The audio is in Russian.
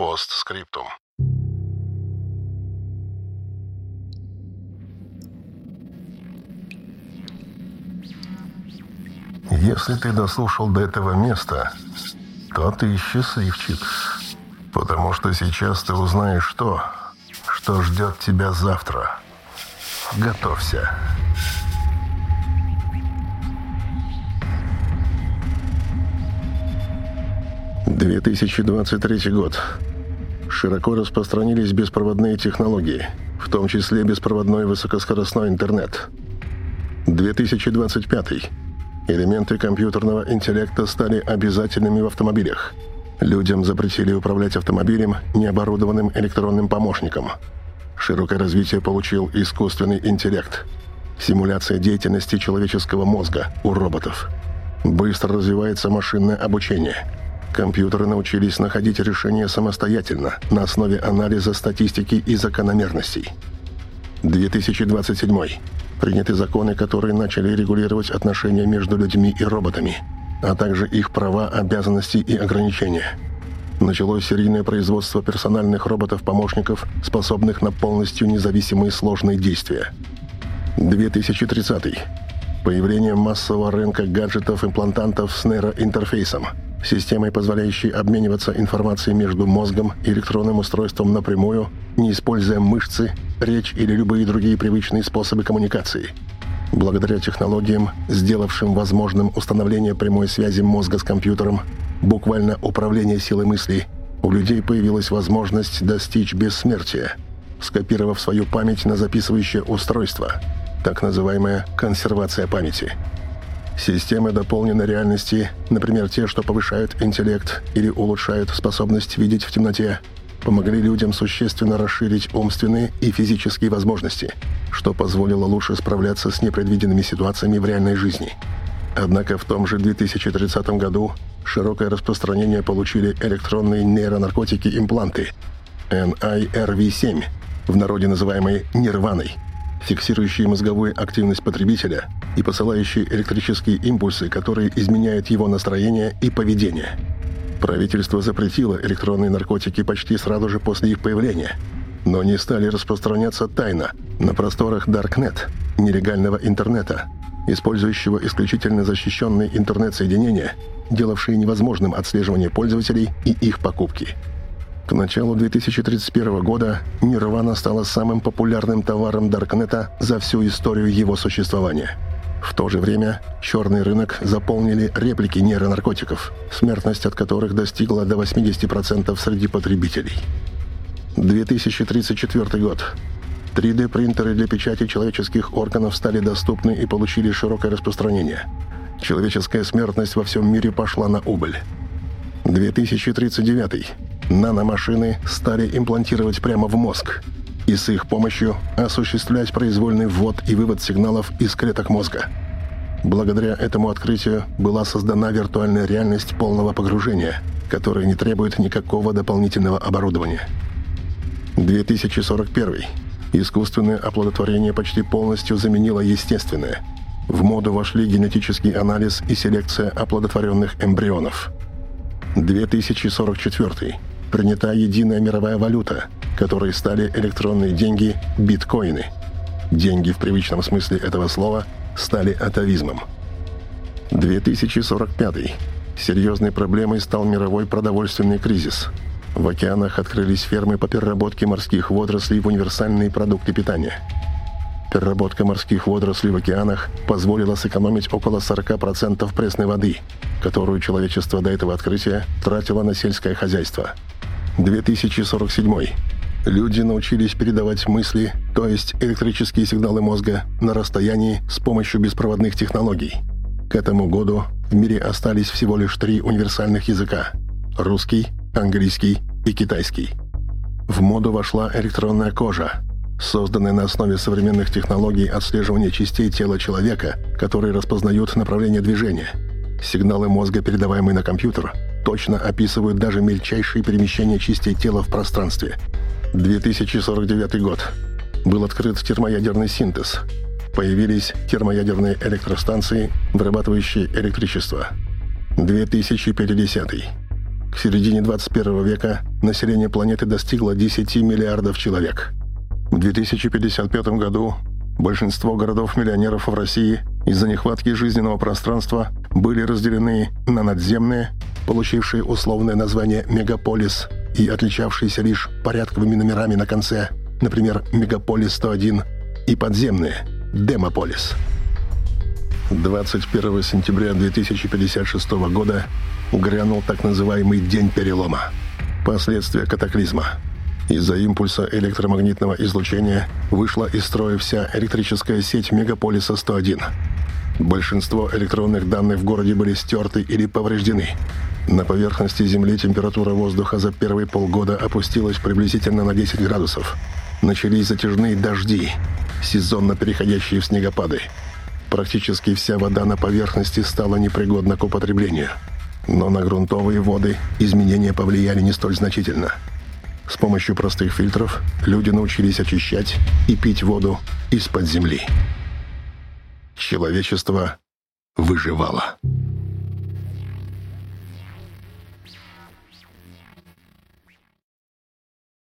Постскриптум. Если ты дослушал до этого места, то ты счастливчик. Потому что сейчас ты узнаешь то, что ждет тебя завтра. Готовься. «2023 год. Широко распространились беспроводные технологии, в том числе беспроводной высокоскоростной интернет. 2025. Элементы компьютерного интеллекта стали обязательными в автомобилях. Людям запретили управлять автомобилем, необорудованным электронным помощником. Широкое развитие получил искусственный интеллект. Симуляция деятельности человеческого мозга у роботов. Быстро развивается машинное обучение. Компьютеры научились находить решения самостоятельно на основе анализа статистики и закономерностей. 2027. Приняты законы, которые начали регулировать отношения между людьми и роботами, а также их права, обязанности и ограничения. Началось серийное производство персональных роботов-помощников, способных на полностью независимые сложные действия. 2030. Появление массового рынка гаджетов-имплантантов с нейроинтерфейсом – системой, позволяющей обмениваться информацией между мозгом и электронным устройством напрямую, не используя мышцы, речь или любые другие привычные способы коммуникации. Благодаря технологиям, сделавшим возможным установление прямой связи мозга с компьютером, буквально управление силой мысли, у людей появилась возможность достичь бессмертия, скопировав свою память на записывающее устройство, так называемая консервация памяти – Системы дополненной реальности, например, те, что повышают интеллект или улучшают способность видеть в темноте, помогли людям существенно расширить умственные и физические возможности, что позволило лучше справляться с непредвиденными ситуациями в реальной жизни. Однако в том же 2030 году широкое распространение получили электронные нейронаркотики-импланты NIRV-7, в народе называемые «нирваной», фиксирующие мозговую активность потребителя и посылающие электрические импульсы, которые изменяют его настроение и поведение. Правительство запретило электронные наркотики почти сразу же после их появления, но они стали распространяться тайно на просторах Darknet, нелегального интернета, использующего исключительно защищенные интернет-соединения, делавшие невозможным отслеживание пользователей и их покупки – к началу 2031 года Нирвана стала самым популярным товаром Даркнета за всю историю его существования. В то же время черный рынок заполнили реплики нейронаркотиков, смертность от которых достигла до 80% среди потребителей. 2034 год. 3D-принтеры для печати человеческих органов стали доступны и получили широкое распространение. Человеческая смертность во всем мире пошла на убыль. 2039. Наномашины стали имплантировать прямо в мозг и с их помощью осуществлять произвольный ввод и вывод сигналов из клеток мозга. Благодаря этому открытию была создана виртуальная реальность полного погружения, которая не требует никакого дополнительного оборудования. 2041. Искусственное оплодотворение почти полностью заменило естественное. В моду вошли генетический анализ и селекция оплодотворенных эмбрионов. 2044 принята единая мировая валюта, которой стали электронные деньги – биткоины. Деньги в привычном смысле этого слова стали атовизмом. 2045. Серьезной проблемой стал мировой продовольственный кризис. В океанах открылись фермы по переработке морских водорослей в универсальные продукты питания. Переработка морских водорослей в океанах позволила сэкономить около 40% пресной воды, которую человечество до этого открытия тратило на сельское хозяйство – 2047. Люди научились передавать мысли, то есть электрические сигналы мозга, на расстоянии с помощью беспроводных технологий. К этому году в мире остались всего лишь три универсальных языка – русский, английский и китайский. В моду вошла электронная кожа, созданная на основе современных технологий отслеживания частей тела человека, которые распознают направление движения. Сигналы мозга, передаваемые на компьютер – точно описывают даже мельчайшие перемещения частей тела в пространстве. 2049 год. Был открыт термоядерный синтез. Появились термоядерные электростанции, вырабатывающие электричество. 2050. К середине 21 века население планеты достигло 10 миллиардов человек. В 2055 году большинство городов-миллионеров в России из-за нехватки жизненного пространства были разделены на надземные, получившие условное название «мегаполис» и отличавшиеся лишь порядковыми номерами на конце, например, «Мегаполис-101», и подземные «Демополис». 21 сентября 2056 года грянул так называемый «День перелома» – последствия катаклизма. Из-за импульса электромагнитного излучения вышла из строя вся электрическая сеть мегаполиса 101. Большинство электронных данных в городе были стерты или повреждены. На поверхности Земли температура воздуха за первые полгода опустилась приблизительно на 10 градусов. Начались затяжные дожди, сезонно переходящие в снегопады. Практически вся вода на поверхности стала непригодна к употреблению. Но на грунтовые воды изменения повлияли не столь значительно. С помощью простых фильтров люди научились очищать и пить воду из-под земли. Человечество выживало.